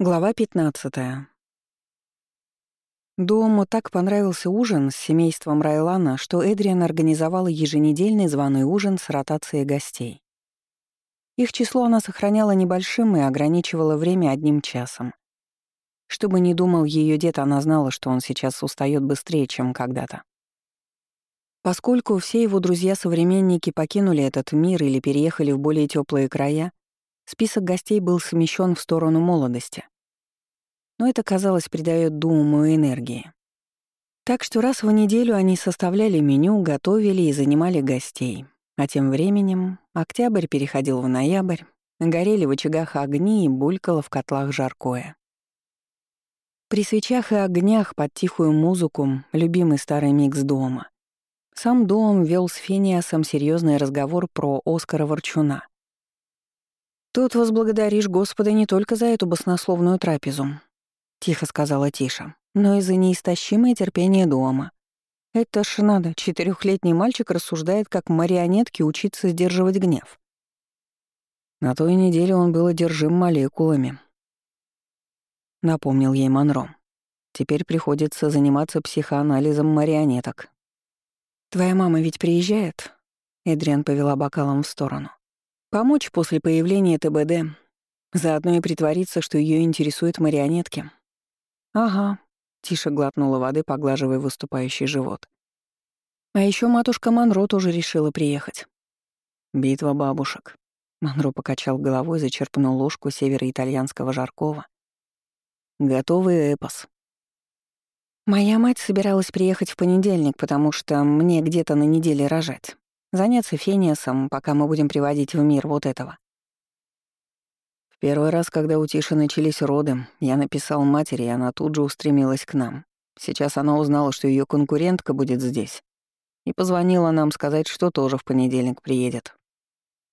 Глава 15. Дому так понравился ужин с семейством Райлана, что Эдриан организовала еженедельный званый ужин с ротацией гостей. Их число она сохраняла небольшим и ограничивала время одним часом. Чтобы не думал ее дед, она знала, что он сейчас устает быстрее, чем когда-то. Поскольку все его друзья-современники покинули этот мир или переехали в более теплые края, Список гостей был смещен в сторону молодости. Но это, казалось, придает думу энергии. Так что раз в неделю они составляли меню, готовили и занимали гостей. А тем временем октябрь переходил в ноябрь, горели в очагах огни и булькало в котлах жаркое. При свечах и огнях под тихую музыку любимый старый микс дома. Сам дом вел с Финиасом серьезный разговор про Оскара Ворчуна. «Тут возблагодаришь Господа не только за эту баснословную трапезу», — тихо сказала Тиша, «но и за неистощимое терпение дома. Это ж надо, четырехлетний мальчик рассуждает, как марионетки учиться сдерживать гнев». На той неделе он был одержим молекулами. Напомнил ей Монро. Теперь приходится заниматься психоанализом марионеток. «Твоя мама ведь приезжает?» Эдриан повела бокалом в сторону. Помочь после появления ТБД, заодно и притвориться, что ее интересуют марионетки. Ага, тише глотнула воды, поглаживая выступающий живот. А еще матушка Монро тоже решила приехать. Битва бабушек. Монро покачал головой, зачерпнул ложку североитальянского жаркого. Готовый эпос. Моя мать собиралась приехать в понедельник, потому что мне где-то на неделе рожать. Заняться Фениасом, пока мы будем приводить в мир вот этого. Первый раз, когда у Тиши начались роды, я написал матери, и она тут же устремилась к нам. Сейчас она узнала, что ее конкурентка будет здесь. И позвонила нам сказать, что тоже в понедельник приедет.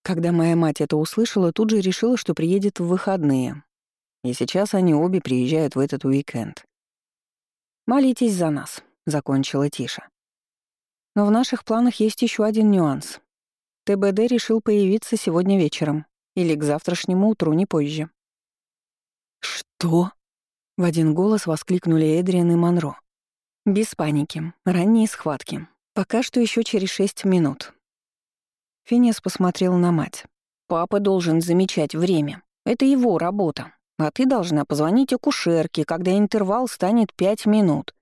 Когда моя мать это услышала, тут же решила, что приедет в выходные. И сейчас они обе приезжают в этот уикенд. «Молитесь за нас», — закончила Тиша. Но в наших планах есть еще один нюанс. ТБД решил появиться сегодня вечером или к завтрашнему утру, не позже. «Что?» — в один голос воскликнули Эдриан и Монро. «Без паники. Ранние схватки. Пока что еще через шесть минут». Финес посмотрел на мать. «Папа должен замечать время. Это его работа. А ты должна позвонить акушерке, когда интервал станет пять минут.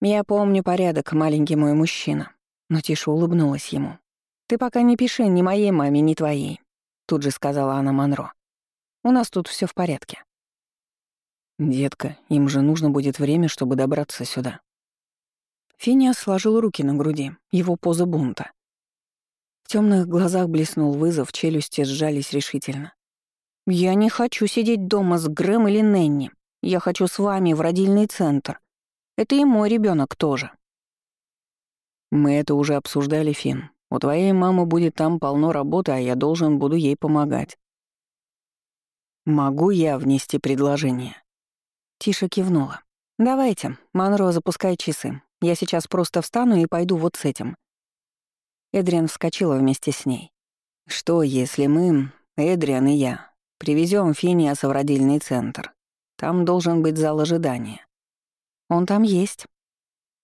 Я помню порядок, маленький мой мужчина но Тиша улыбнулась ему. «Ты пока не пиши ни моей маме, ни твоей», — тут же сказала она Монро. «У нас тут все в порядке». «Детка, им же нужно будет время, чтобы добраться сюда». Финиас сложил руки на груди, его поза бунта. В темных глазах блеснул вызов, челюсти сжались решительно. «Я не хочу сидеть дома с Грэм или Ненни. Я хочу с вами в родильный центр. Это и мой ребенок тоже». «Мы это уже обсуждали, Фин. У твоей мамы будет там полно работы, а я должен буду ей помогать». «Могу я внести предложение?» Тиша кивнула. «Давайте, Монро, запускай часы. Я сейчас просто встану и пойду вот с этим». Эдриан вскочила вместе с ней. «Что, если мы, Эдриан и я, привезем Финиаса в родильный центр? Там должен быть зал ожидания». «Он там есть»,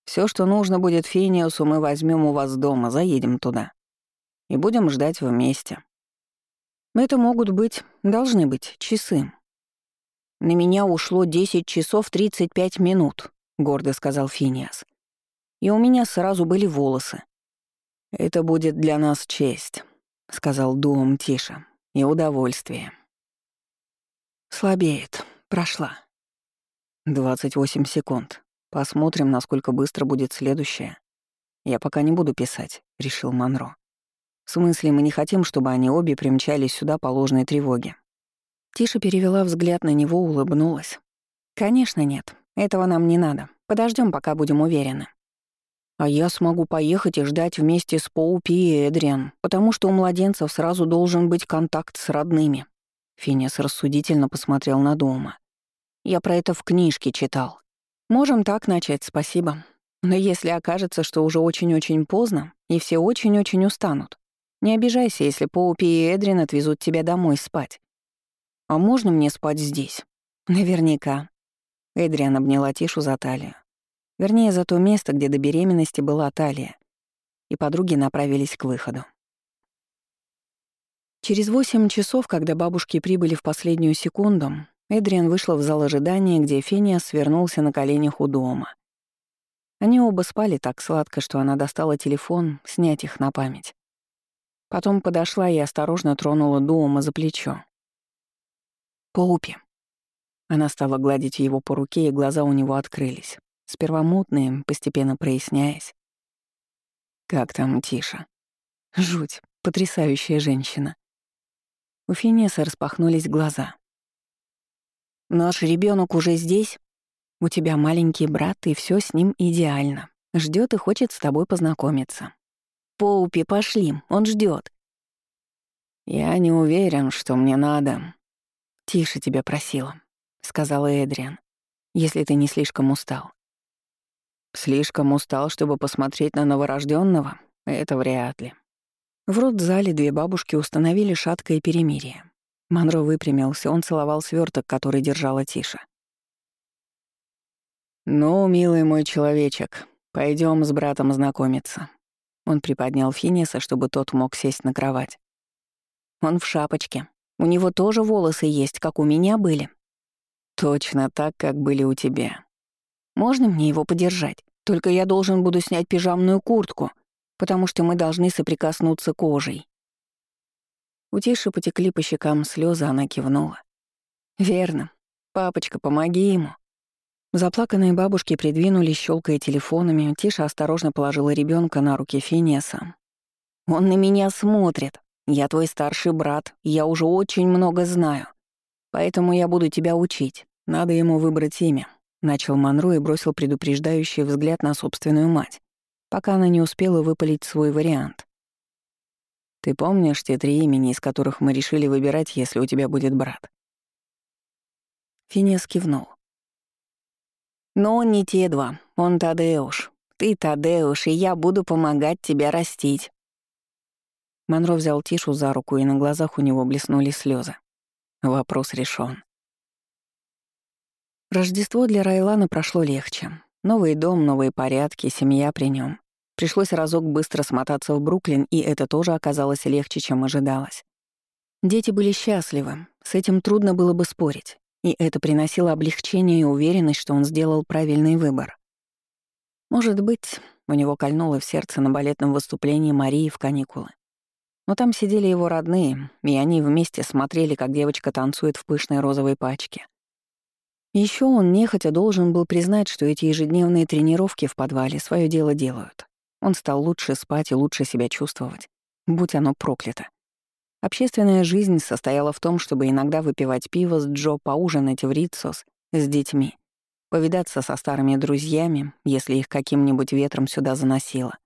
все, что нужно будет Финиусу, мы возьмем у вас дома, заедем туда. И будем ждать вместе. Это могут быть, должны быть, часы. На меня ушло 10 часов 35 минут, гордо сказал Финиас. И у меня сразу были волосы. Это будет для нас честь, сказал Дуом тише, и удовольствие. Слабеет. Прошла. 28 секунд. Посмотрим, насколько быстро будет следующее. Я пока не буду писать, решил Монро. В смысле, мы не хотим, чтобы они обе примчались сюда по ложной тревоге. Тиша перевела взгляд на него, улыбнулась. Конечно, нет. Этого нам не надо. Подождем, пока будем уверены. А я смогу поехать и ждать вместе с Поупи и Эдриан, потому что у младенцев сразу должен быть контакт с родными. Финес рассудительно посмотрел на дома. Я про это в книжке читал. Можем так начать, спасибо. Но если окажется, что уже очень-очень поздно, и все очень-очень устанут, не обижайся, если Поупи и Эдрин отвезут тебя домой спать. А можно мне спать здесь? Наверняка. Эдриан обняла Тишу за талию. Вернее, за то место, где до беременности была талия. И подруги направились к выходу. Через восемь часов, когда бабушки прибыли в последнюю секунду, Эдриан вышла в зал ожидания, где Фениас свернулся на коленях у дома. Они оба спали так сладко, что она достала телефон, снять их на память. Потом подошла и осторожно тронула Дуома за плечо. «Поупи». Она стала гладить его по руке, и глаза у него открылись, сперва мутные, постепенно проясняясь. «Как там Тиша?» «Жуть, потрясающая женщина». У Финеса распахнулись глаза. «Наш ребенок уже здесь? У тебя маленький брат, и все с ним идеально. Ждет и хочет с тобой познакомиться. Поупи, пошли, он ждет. «Я не уверен, что мне надо». «Тише тебя просила», — сказала Эдриан, «если ты не слишком устал». «Слишком устал, чтобы посмотреть на новорожденного? Это вряд ли». В родзале две бабушки установили шаткое перемирие. Монро выпрямился, он целовал сверток, который держала Тиша. «Ну, милый мой человечек, пойдем с братом знакомиться». Он приподнял Финиса, чтобы тот мог сесть на кровать. Он в шапочке. У него тоже волосы есть, как у меня были. Точно так, как были у тебя. Можно мне его подержать? Только я должен буду снять пижамную куртку потому что мы должны соприкоснуться кожей. У Тиши потекли по щекам слезы, она кивнула. «Верно. Папочка, помоги ему». Заплаканные бабушки придвинулись, щелкая телефонами. Тиша осторожно положила ребенка на руки Финиаса. «Он на меня смотрит. Я твой старший брат, я уже очень много знаю. Поэтому я буду тебя учить. Надо ему выбрать имя», — начал Монро и бросил предупреждающий взгляд на собственную мать пока она не успела выпалить свой вариант. «Ты помнишь те три имени, из которых мы решили выбирать, если у тебя будет брат?» Финес кивнул. «Но он не те два, он Тадеуш. Ты Тадеуш, и я буду помогать тебя растить». Монро взял Тишу за руку, и на глазах у него блеснули слезы. Вопрос решен. Рождество для Райлана прошло легче. Новый дом, новые порядки, семья при нем. Пришлось разок быстро смотаться в Бруклин, и это тоже оказалось легче, чем ожидалось. Дети были счастливы, с этим трудно было бы спорить, и это приносило облегчение и уверенность, что он сделал правильный выбор. Может быть, у него кольнуло в сердце на балетном выступлении Марии в каникулы. Но там сидели его родные, и они вместе смотрели, как девочка танцует в пышной розовой пачке. Еще он нехотя должен был признать, что эти ежедневные тренировки в подвале свое дело делают. Он стал лучше спать и лучше себя чувствовать. Будь оно проклято. Общественная жизнь состояла в том, чтобы иногда выпивать пиво с Джо, поужинать в Ритсос с детьми, повидаться со старыми друзьями, если их каким-нибудь ветром сюда заносило.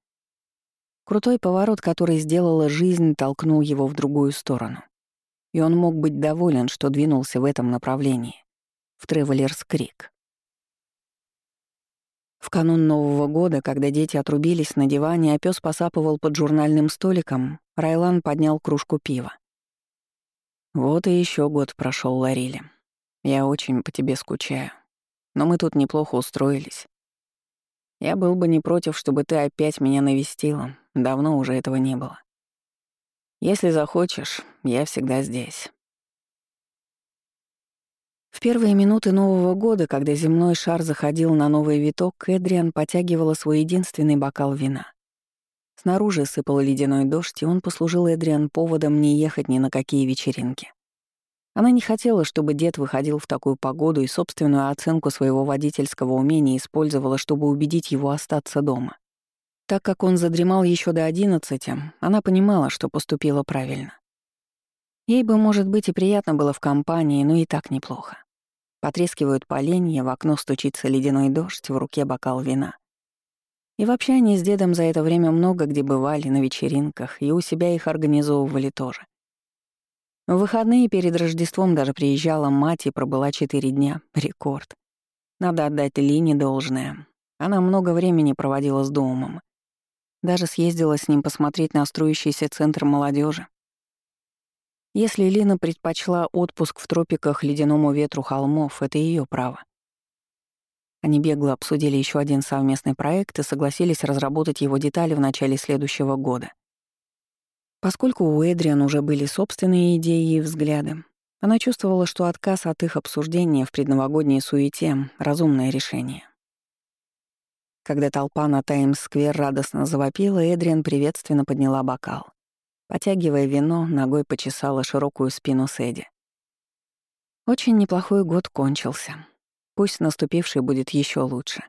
Крутой поворот, который сделала жизнь, толкнул его в другую сторону. И он мог быть доволен, что двинулся в этом направлении, в Тревелерс Крик. В канун Нового года, когда дети отрубились на диване, а пес посапывал под журнальным столиком, Райлан поднял кружку пива. «Вот и еще год прошел, Ларили. Я очень по тебе скучаю. Но мы тут неплохо устроились. Я был бы не против, чтобы ты опять меня навестила. Давно уже этого не было. Если захочешь, я всегда здесь». В первые минуты Нового года, когда земной шар заходил на новый виток, Эдриан потягивала свой единственный бокал вина. Снаружи сыпал ледяной дождь, и он послужил Эдриан поводом не ехать ни на какие вечеринки. Она не хотела, чтобы дед выходил в такую погоду и собственную оценку своего водительского умения использовала, чтобы убедить его остаться дома. Так как он задремал еще до одиннадцати, она понимала, что поступила правильно. Ей бы, может быть, и приятно было в компании, но и так неплохо. Потрескивают поленья, в окно стучится ледяной дождь, в руке бокал вина. И вообще они с дедом за это время много где бывали на вечеринках, и у себя их организовывали тоже. В выходные перед Рождеством даже приезжала мать и пробыла четыре дня. Рекорд. Надо отдать Лине должное. Она много времени проводила с домом. Даже съездила с ним посмотреть на строящийся центр молодежи. Если Лина предпочла отпуск в тропиках ледяному ветру холмов, это ее право. Они бегло обсудили еще один совместный проект и согласились разработать его детали в начале следующего года. Поскольку у Эдриан уже были собственные идеи и взгляды, она чувствовала, что отказ от их обсуждения в предновогодней суете — разумное решение. Когда толпа на Таймс-сквер радостно завопила, Эдриан приветственно подняла бокал. Потягивая вино, ногой почесала широкую спину Сэдди. Очень неплохой год кончился. Пусть наступивший будет еще лучше.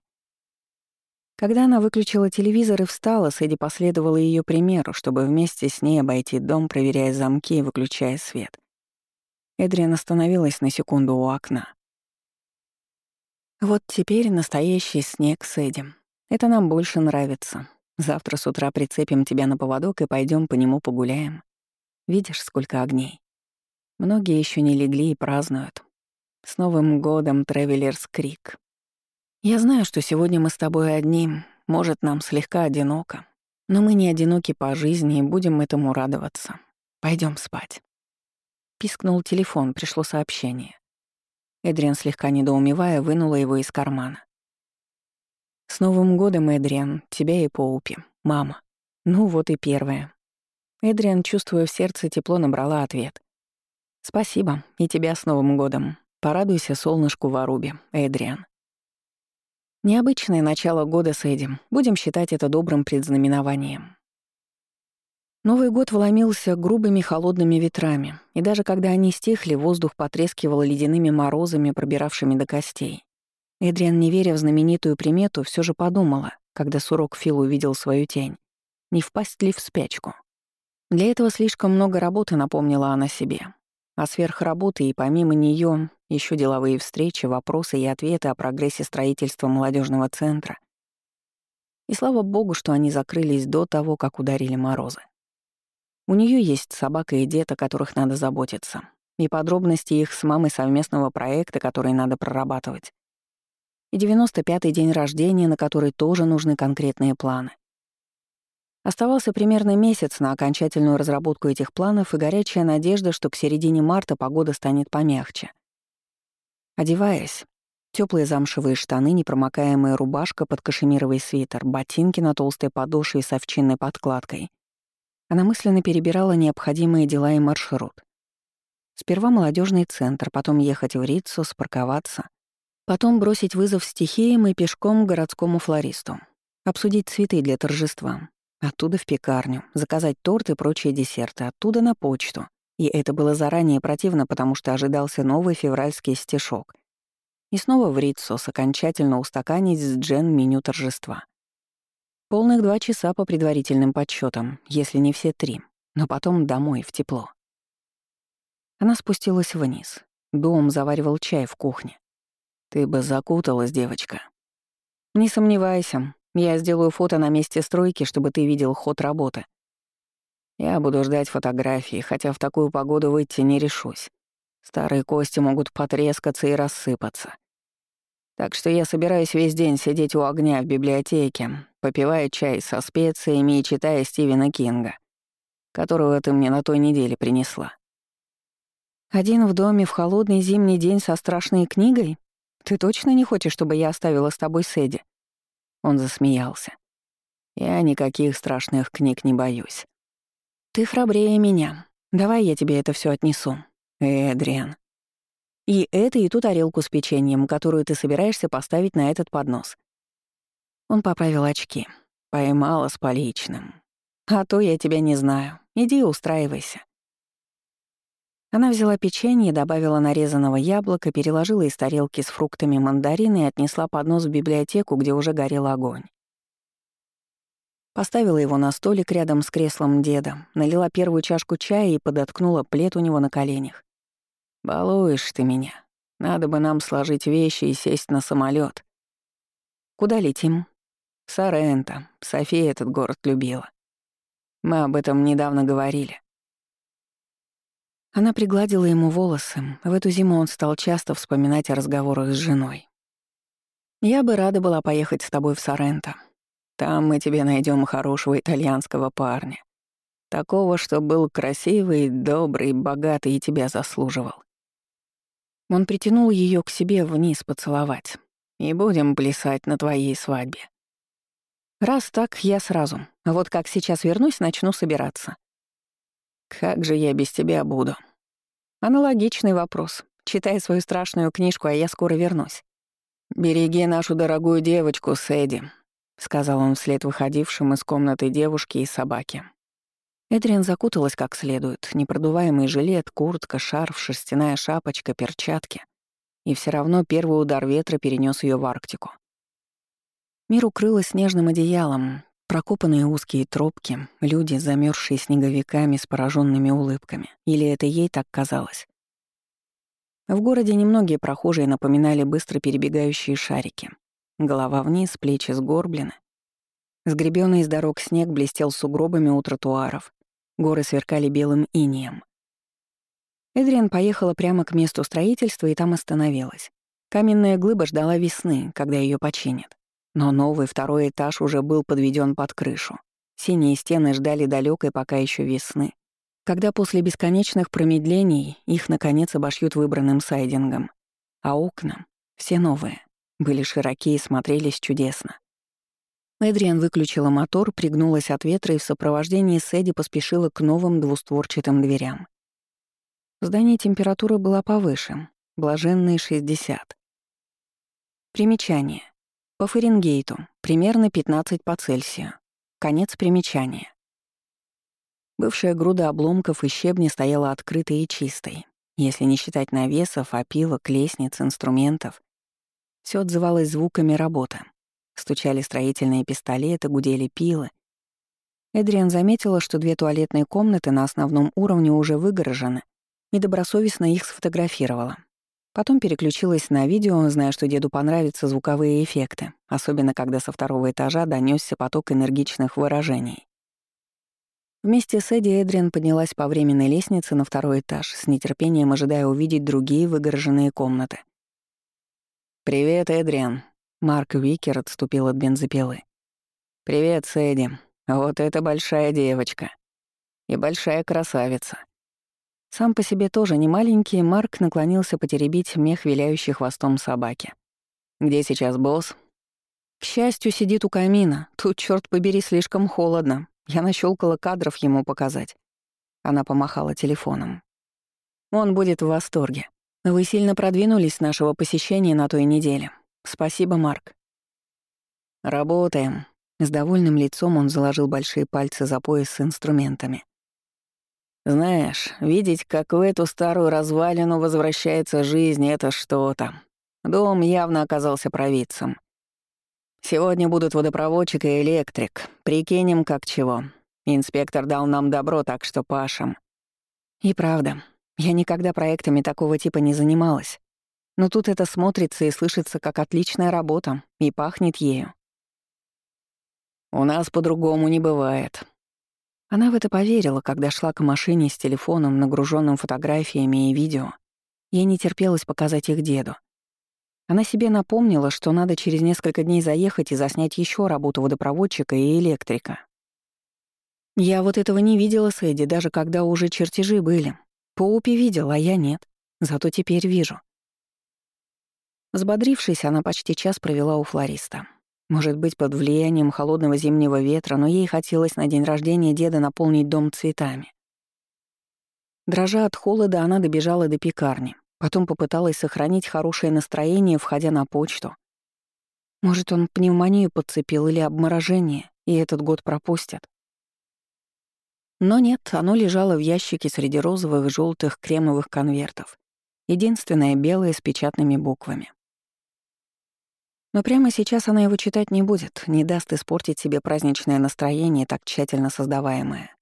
Когда она выключила телевизор и встала, Сэдди последовала ее примеру, чтобы вместе с ней обойти дом, проверяя замки и выключая свет. Эдриан остановилась на секунду у окна. «Вот теперь настоящий снег с Эдем. Это нам больше нравится. Завтра с утра прицепим тебя на поводок и пойдем по нему погуляем. Видишь, сколько огней. Многие еще не легли и празднуют. С Новым годом, Тревелерс Крик. Я знаю, что сегодня мы с тобой одни, может, нам слегка одиноко, но мы не одиноки по жизни и будем этому радоваться. Пойдем спать. Пискнул телефон, пришло сообщение. Эдриан, слегка недоумевая, вынула его из кармана. «С Новым годом, Эдриан, тебя и Поупи, мама. Ну вот и первое». Эдриан, чувствуя в сердце тепло, набрала ответ. «Спасибо, и тебя с Новым годом. Порадуйся солнышку в Арубе, Эдриан. Необычное начало года с Эдим. Будем считать это добрым предзнаменованием. Новый год вломился грубыми холодными ветрами, и даже когда они стихли, воздух потрескивал ледяными морозами, пробиравшими до костей. Эдриан, не веря в знаменитую примету, все же подумала, когда Сурок Фил увидел свою тень, не впасть ли в спячку. Для этого слишком много работы напомнила она себе. А сверх работы и помимо нее еще деловые встречи, вопросы и ответы о прогрессе строительства молодежного центра. И слава богу, что они закрылись до того, как ударили морозы. У нее есть собака и дед, о которых надо заботиться, и подробности их с мамой совместного проекта, который надо прорабатывать. И 95-й день рождения, на который тоже нужны конкретные планы. Оставался примерно месяц на окончательную разработку этих планов и горячая надежда, что к середине марта погода станет помягче. Одеваясь, теплые замшевые штаны, непромокаемая рубашка под кашемировый свитер, ботинки на толстой подошве с овчинной подкладкой. Она мысленно перебирала необходимые дела и маршрут. Сперва молодежный центр, потом ехать в Риццо, спарковаться, потом бросить вызов стихиям и пешком к городскому флористу, обсудить цветы для торжества, оттуда в пекарню, заказать торт и прочие десерты, оттуда на почту, и это было заранее противно, потому что ожидался новый февральский стишок. И снова в Ритсос окончательно устаканить с Джен меню торжества. Полных два часа по предварительным подсчетам, если не все три, но потом домой, в тепло. Она спустилась вниз. Дом заваривал чай в кухне. «Ты бы закуталась, девочка». «Не сомневайся, я сделаю фото на месте стройки, чтобы ты видел ход работы», я буду ждать фотографии, хотя в такую погоду выйти не решусь. Старые кости могут потрескаться и рассыпаться. Так что я собираюсь весь день сидеть у огня в библиотеке, попивая чай со специями и читая Стивена Кинга, которого ты мне на той неделе принесла. Один в доме в холодный зимний день со страшной книгой? Ты точно не хочешь, чтобы я оставила с тобой Сэдди?» Он засмеялся. «Я никаких страшных книг не боюсь. «Ты храбрее меня. Давай я тебе это все отнесу. Эдриан. И это, и ту тарелку с печеньем, которую ты собираешься поставить на этот поднос». Он поправил очки. Поймала с поличным. «А то я тебя не знаю. Иди устраивайся». Она взяла печенье, добавила нарезанного яблока, переложила из тарелки с фруктами мандарины и отнесла поднос в библиотеку, где уже горел огонь. Поставила его на столик рядом с креслом деда, налила первую чашку чая и подоткнула плед у него на коленях. «Балуешь ты меня. Надо бы нам сложить вещи и сесть на самолет. «Куда летим?» «В Соренто. София этот город любила. Мы об этом недавно говорили». Она пригладила ему волосы. В эту зиму он стал часто вспоминать о разговорах с женой. «Я бы рада была поехать с тобой в Соренто», там мы тебе найдем хорошего итальянского парня. Такого, что был красивый, добрый, богатый и тебя заслуживал. Он притянул ее к себе вниз поцеловать. И будем плясать на твоей свадьбе. Раз так, я сразу. Вот как сейчас вернусь, начну собираться. Как же я без тебя буду? Аналогичный вопрос. Читай свою страшную книжку, а я скоро вернусь. «Береги нашу дорогую девочку, Сэдди», — сказал он вслед выходившим из комнаты девушки и собаки. Эдриан закуталась как следует. Непродуваемый жилет, куртка, шарф, шерстяная шапочка, перчатки. И все равно первый удар ветра перенес ее в Арктику. Мир укрыло снежным одеялом, прокопанные узкие тропки, люди, замерзшие снеговиками с пораженными улыбками. Или это ей так казалось? В городе немногие прохожие напоминали быстро перебегающие шарики. Голова вниз, плечи сгорблены. Сгребённый из дорог снег блестел сугробами у тротуаров, Горы сверкали белым инеем. Эдриан поехала прямо к месту строительства и там остановилась. Каменная глыба ждала весны, когда ее починят. Но новый второй этаж уже был подведен под крышу. Синие стены ждали далекой пока еще весны, когда после бесконечных промедлений их, наконец, обошьют выбранным сайдингом. А окна, все новые, были широкие и смотрелись чудесно. Эдриан выключила мотор, пригнулась от ветра и в сопровождении Сэдди поспешила к новым двустворчатым дверям. В здании температура была повыше, блаженные 60. Примечание. По Фаренгейту, примерно 15 по Цельсию. Конец примечания. Бывшая груда обломков и щебня стояла открытой и чистой. Если не считать навесов, опилок, лестниц, инструментов, все отзывалось звуками работы. Стучали строительные пистолеты, гудели пилы. Эдриан заметила, что две туалетные комнаты на основном уровне уже выгорожены, и добросовестно их сфотографировала. Потом переключилась на видео, зная, что деду понравятся звуковые эффекты, особенно когда со второго этажа донесся поток энергичных выражений. Вместе с Эдди Эдриан поднялась по временной лестнице на второй этаж, с нетерпением ожидая увидеть другие выгороженные комнаты. «Привет, Эдриан», Марк Уикер отступил от бензопилы. «Привет, Сэдди. Вот это большая девочка. И большая красавица». Сам по себе тоже не маленький, Марк наклонился потеребить мех, виляющий хвостом собаки. «Где сейчас босс?» «К счастью, сидит у камина. Тут, черт побери, слишком холодно. Я нащелкала кадров ему показать». Она помахала телефоном. «Он будет в восторге. Вы сильно продвинулись с нашего посещения на той неделе. «Спасибо, Марк». «Работаем». С довольным лицом он заложил большие пальцы за пояс с инструментами. «Знаешь, видеть, как в эту старую развалину возвращается жизнь, это что-то. Дом явно оказался провидцем. Сегодня будут водопроводчик и электрик. Прикинем, как чего. Инспектор дал нам добро, так что пашем». И правда, я никогда проектами такого типа не занималась. Но тут это смотрится и слышится как отличная работа, и пахнет ею. «У нас по-другому не бывает». Она в это поверила, когда шла к машине с телефоном, нагруженным фотографиями и видео. Ей не терпелось показать их деду. Она себе напомнила, что надо через несколько дней заехать и заснять еще работу водопроводчика и электрика. Я вот этого не видела с даже когда уже чертежи были. Поупи видела, а я нет. Зато теперь вижу. Взбодрившись, она почти час провела у флориста. Может быть, под влиянием холодного зимнего ветра, но ей хотелось на день рождения деда наполнить дом цветами. Дрожа от холода, она добежала до пекарни. Потом попыталась сохранить хорошее настроение, входя на почту. Может, он пневмонию подцепил или обморожение, и этот год пропустят. Но нет, оно лежало в ящике среди розовых, желтых, кремовых конвертов. Единственное белое с печатными буквами. Но прямо сейчас она его читать не будет, не даст испортить себе праздничное настроение, так тщательно создаваемое.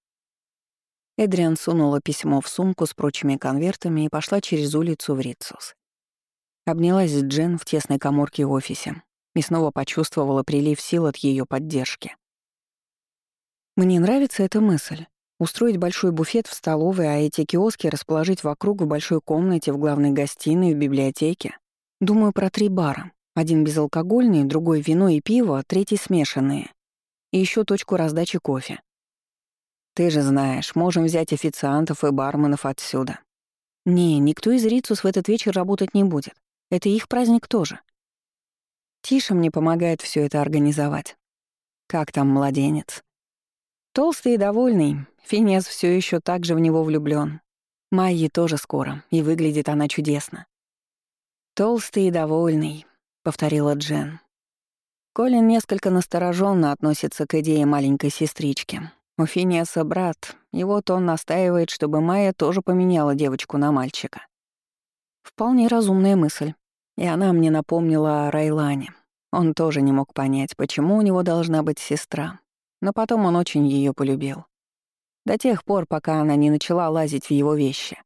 Эдриан сунула письмо в сумку с прочими конвертами и пошла через улицу в Рицус. Обнялась Джен в тесной коморке офисе и снова почувствовала прилив сил от ее поддержки. Мне нравится эта мысль. Устроить большой буфет в столовой, а эти киоски расположить вокруг в большой комнате, в главной гостиной, в библиотеке. Думаю про три бара. Один безалкогольный, другой вино и пиво, третий смешанные. И еще точку раздачи кофе. Ты же знаешь, можем взять официантов и барменов отсюда. Не, никто из Рицус в этот вечер работать не будет. Это их праздник тоже. Тиша мне помогает все это организовать. Как там младенец? Толстый и довольный, Финес все еще так же в него влюблен. Майи тоже скоро, и выглядит она чудесно. «Толстый и довольный», — повторила Джен. Колин несколько настороженно относится к идее маленькой сестрички. У Финиаса брат, и вот он настаивает, чтобы Майя тоже поменяла девочку на мальчика. Вполне разумная мысль. И она мне напомнила о Райлане. Он тоже не мог понять, почему у него должна быть сестра. Но потом он очень ее полюбил. До тех пор, пока она не начала лазить в его вещи.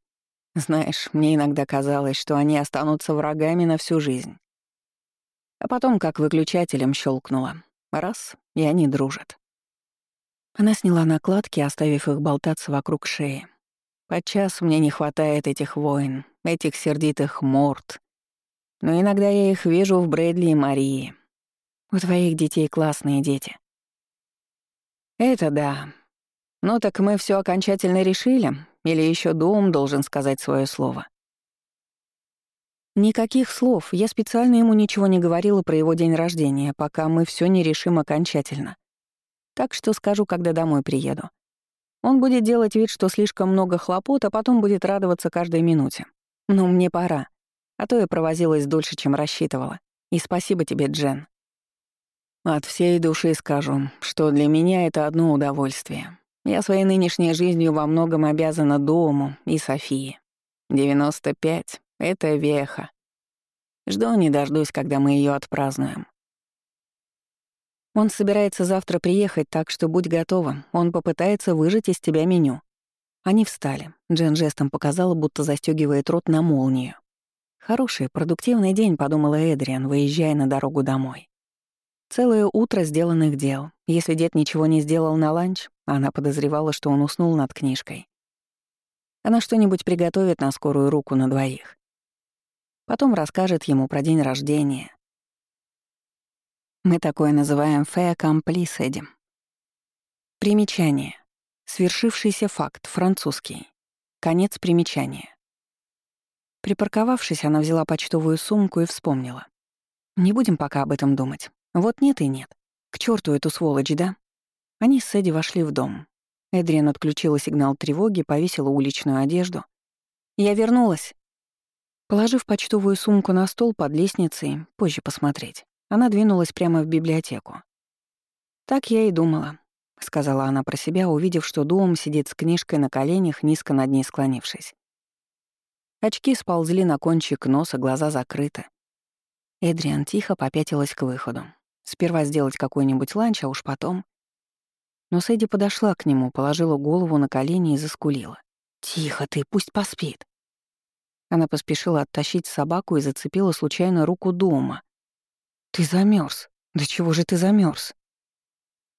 Знаешь, мне иногда казалось, что они останутся врагами на всю жизнь. А потом как выключателем щелкнула. Раз, и они дружат. Она сняла накладки, оставив их болтаться вокруг шеи. Подчас мне не хватает этих войн, этих сердитых морд. Но иногда я их вижу в Брэдли и Марии. У твоих детей классные дети. Это да, «Ну так мы все окончательно решили? Или еще дом должен сказать свое слово?» Никаких слов. Я специально ему ничего не говорила про его день рождения, пока мы все не решим окончательно. Так что скажу, когда домой приеду. Он будет делать вид, что слишком много хлопот, а потом будет радоваться каждой минуте. Но мне пора. А то я провозилась дольше, чем рассчитывала. И спасибо тебе, Джен. От всей души скажу, что для меня это одно удовольствие. Я своей нынешней жизнью во многом обязана дому и Софии. 95 — это веха. Жду не дождусь, когда мы ее отпразднуем. Он собирается завтра приехать, так что будь готова. Он попытается выжать из тебя меню. Они встали. Джен жестом показала, будто застегивает рот на молнию. «Хороший, продуктивный день», — подумала Эдриан, выезжая на дорогу домой. Целое утро сделанных дел. Если дед ничего не сделал на ланч, она подозревала, что он уснул над книжкой. Она что-нибудь приготовит на скорую руку на двоих. Потом расскажет ему про день рождения. Мы такое называем «фэ аккомпли» с Эдем. Примечание. Свершившийся факт, французский. Конец примечания. Припарковавшись, она взяла почтовую сумку и вспомнила. Не будем пока об этом думать. Вот нет и нет. К черту эту сволочь, да? Они с Эдди вошли в дом. Эдриан отключила сигнал тревоги, повесила уличную одежду. «Я вернулась». Положив почтовую сумку на стол под лестницей, позже посмотреть, она двинулась прямо в библиотеку. «Так я и думала», — сказала она про себя, увидев, что Дуом сидит с книжкой на коленях, низко над ней склонившись. Очки сползли на кончик носа, глаза закрыты. Эдриан тихо попятилась к выходу. Сперва сделать какой-нибудь ланч, а уж потом... Но Сэдди подошла к нему, положила голову на колени и заскулила. «Тихо ты, пусть поспит». Она поспешила оттащить собаку и зацепила случайно руку дома. «Ты замерз. Да чего же ты замерз?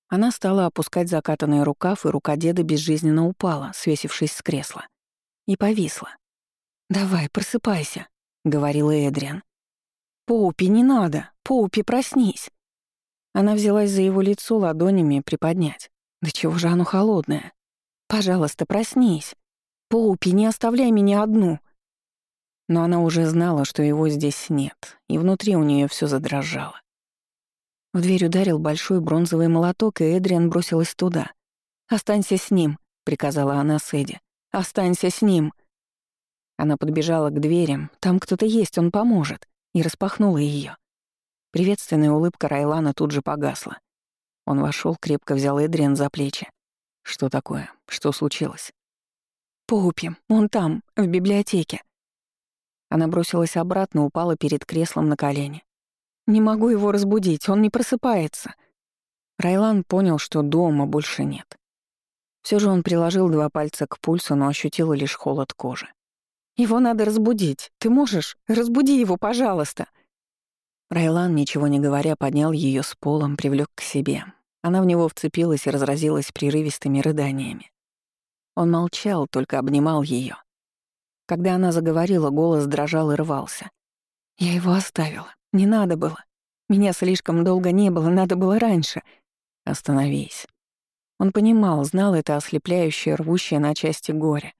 Она стала опускать закатанный рукав, и рука деда безжизненно упала, свесившись с кресла. И повисла. «Давай, просыпайся», — говорила Эдриан. «Поупи, не надо! Поупи, проснись!» Она взялась за его лицо ладонями приподнять. Да чего же оно холодное? Пожалуйста, проснись. Поупи, не оставляй меня одну. Но она уже знала, что его здесь нет, и внутри у нее все задрожало. В дверь ударил большой бронзовый молоток, и Эдриан бросилась туда. «Останься с ним», — приказала она Сэдди. «Останься с ним». Она подбежала к дверям. «Там кто-то есть, он поможет», и распахнула ее. Приветственная улыбка Райлана тут же погасла. Он вошел, крепко взял Эдриан за плечи. «Что такое? Что случилось?» «Поупи, он там, в библиотеке». Она бросилась обратно, упала перед креслом на колени. «Не могу его разбудить, он не просыпается». Райлан понял, что дома больше нет. Все же он приложил два пальца к пульсу, но ощутил лишь холод кожи. «Его надо разбудить. Ты можешь? Разбуди его, пожалуйста!» Райлан, ничего не говоря, поднял ее с полом, привлек к себе. Она в него вцепилась и разразилась прерывистыми рыданиями. Он молчал, только обнимал ее. Когда она заговорила, голос дрожал и рвался. «Я его оставила. Не надо было. Меня слишком долго не было, надо было раньше. Остановись». Он понимал, знал это ослепляющее, рвущее на части горе.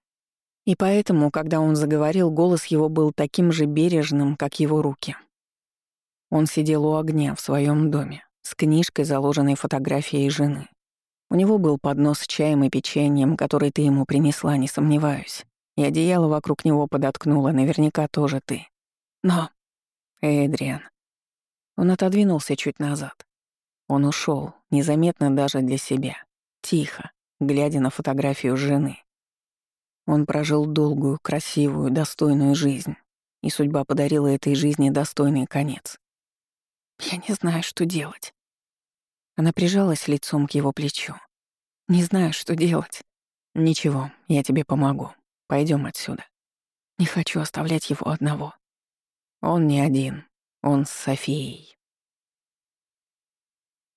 И поэтому, когда он заговорил, голос его был таким же бережным, как его руки. Он сидел у огня в своем доме, с книжкой, заложенной фотографией жены. У него был поднос с чаем и печеньем, который ты ему принесла, не сомневаюсь. И одеяло вокруг него подоткнула, наверняка тоже ты. Но... Эдриан. Он отодвинулся чуть назад. Он ушел, незаметно даже для себя. Тихо, глядя на фотографию жены. Он прожил долгую, красивую, достойную жизнь, и судьба подарила этой жизни достойный конец. «Я не знаю, что делать». Она прижалась лицом к его плечу. «Не знаю, что делать». «Ничего, я тебе помогу. Пойдем отсюда. Не хочу оставлять его одного. Он не один, он с Софией.